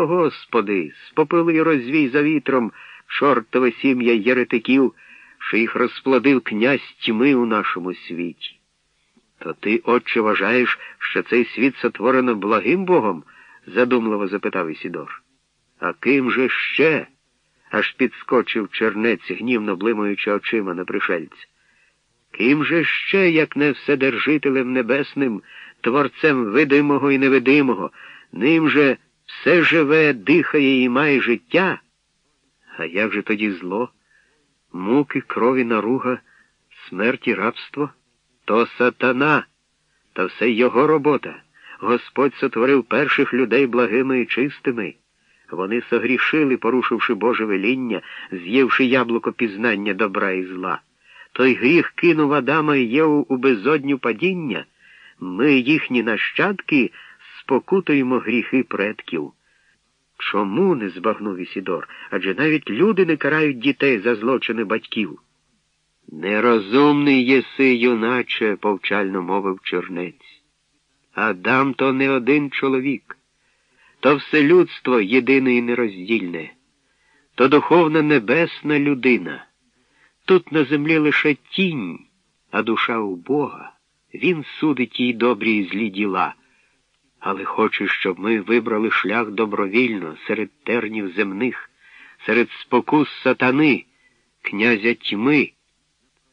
О, Господи, спопили розвій за вітром чортове сім'я єретиків, що їх розплодив князь тьми у нашому світі. То ти, отче, вважаєш, що цей світ сотворено благим Богом? задумливо запитав Ісідор. А ким же ще? аж підскочив чернець, гнівно блимаючи очима на пришельця. Ким же ще, як не Вседержителем Небесним, Творцем видимого і невидимого, ним же все живе, дихає і має життя? А як же тоді зло, муки, крові, наруга, смерті, рабство? То сатана, та все його робота. Господь сотворив перших людей благими і чистими. Вони согрішили, порушивши Боже веління, з'ївши яблуко пізнання добра і зла. Той гріх кинув Адама і Єву у безодню падіння. Ми, їхні нащадки, спокутуємо гріхи предків. Чому не збагнув Ісідор? Адже навіть люди не карають дітей за злочини батьків. Нерозумний єси, юначе, повчально мовив чернець. Адам то не один чоловік, то все людство єдине і нероздільне, то духовна небесна людина. Тут на землі лише тінь, а душа у Бога. Він судить їй добрі і злі діла, але хоче, щоб ми вибрали шлях добровільно серед тернів земних, серед спокус сатани, князя тьми.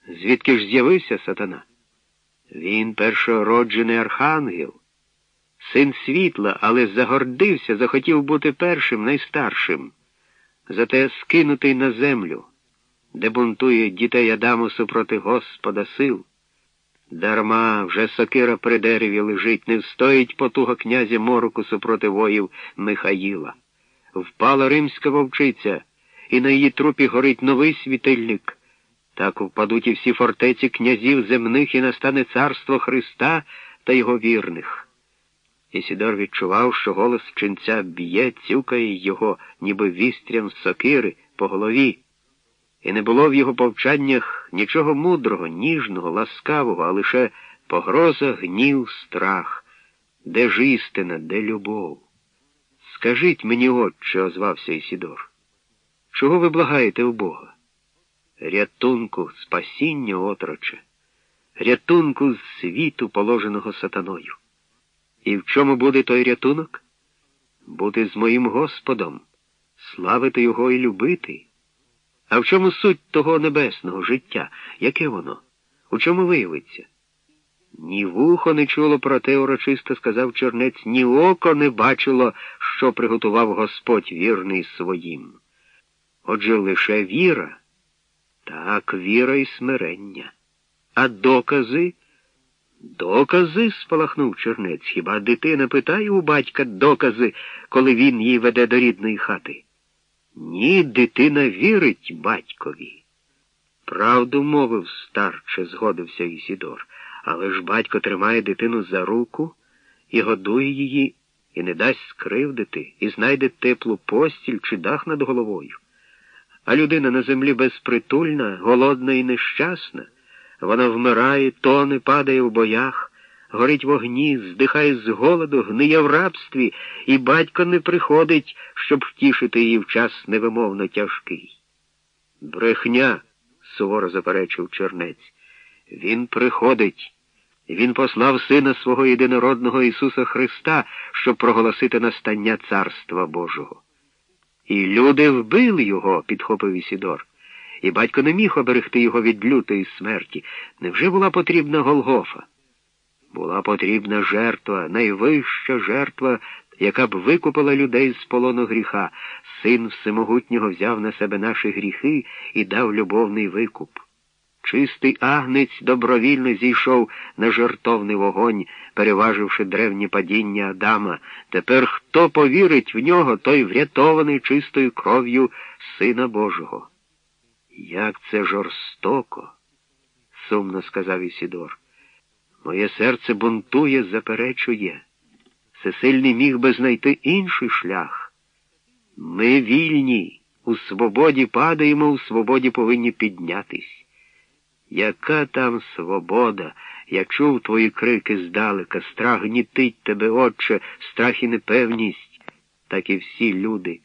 Звідки ж з'явився сатана? Він першороджений архангел, син світла, але загордився, захотів бути першим, найстаршим, зате скинутий на землю, де бунтує дітей Адаму супроти Господа сил. Дарма вже сокира при дереві лежить, не встоїть потуга князя Мороку супроти воїв Михаїла. Впала римська вовчиця, і на її трупі горить новий світильник. Так впадуть і всі фортеці князів земних і настане царство Христа та його вірних. Ісідор відчував, що голос ченця б'є, цюкає його, ніби вістрям сокири по голові. І не було в його повчаннях нічого мудрого, ніжного, ласкавого, а лише погроза, гнів, страх. Де ж істина, де любов? Скажіть мені, отче, озвався Ісідор, чого ви благаєте у Бога? Рятунку, спасіння, отроче, рятунку з світу, положеного сатаною. І в чому буде той рятунок? Бути з моїм Господом, славити Його і любити. А в чому суть того небесного життя? Яке воно? У чому виявиться? Ні вухо не чуло про те, урочисто сказав Чернець, ні око не бачило, що приготував Господь вірний своїм. Отже, лише віра, так, віра і смирення. А докази? Докази? спалахнув Чернець. Хіба дитина питає у батька докази, коли він її веде до рідної хати? Ні, дитина вірить батькові. Правду мовив старче, згодився Ісідор, але ж батько тримає дитину за руку і годує її, і не дасть скривдити, і знайде теплу постіль чи дах над головою. А людина на землі безпритульна, голодна і нещасна, вона вмирає, тоне, падає в боях горить в огні, здихає з голоду, гниє в рабстві, і батько не приходить, щоб втішити її в час невимовно тяжкий. Брехня, суворо заперечив чернець. Він приходить. Він послав сина свого єдинородного Ісуса Христа, щоб проголосити настання Царства Божого. І люди вбили його, підхопив Ісідор. І батько не міг оберегти його від лютої смерті. Невже була потрібна Голгофа? Була потрібна жертва, найвища жертва, яка б викупила людей з полону гріха. Син Всемогутнього взяв на себе наші гріхи і дав любовний викуп. Чистий агнець добровільно зійшов на жертовний вогонь, переваживши древнє падіння Адама. Тепер хто повірить в нього, той врятований чистою кров'ю Сина Божого. Як це жорстоко, сумно сказав Ісідор. Моє серце бунтує, заперечує. Всесильний міг би знайти інший шлях. Ми вільні, у свободі падаємо, у свободі повинні піднятись. Яка там свобода? Я чув твої крики здалека, страх гнітить тебе, отче, страх і непевність. так і всі люди.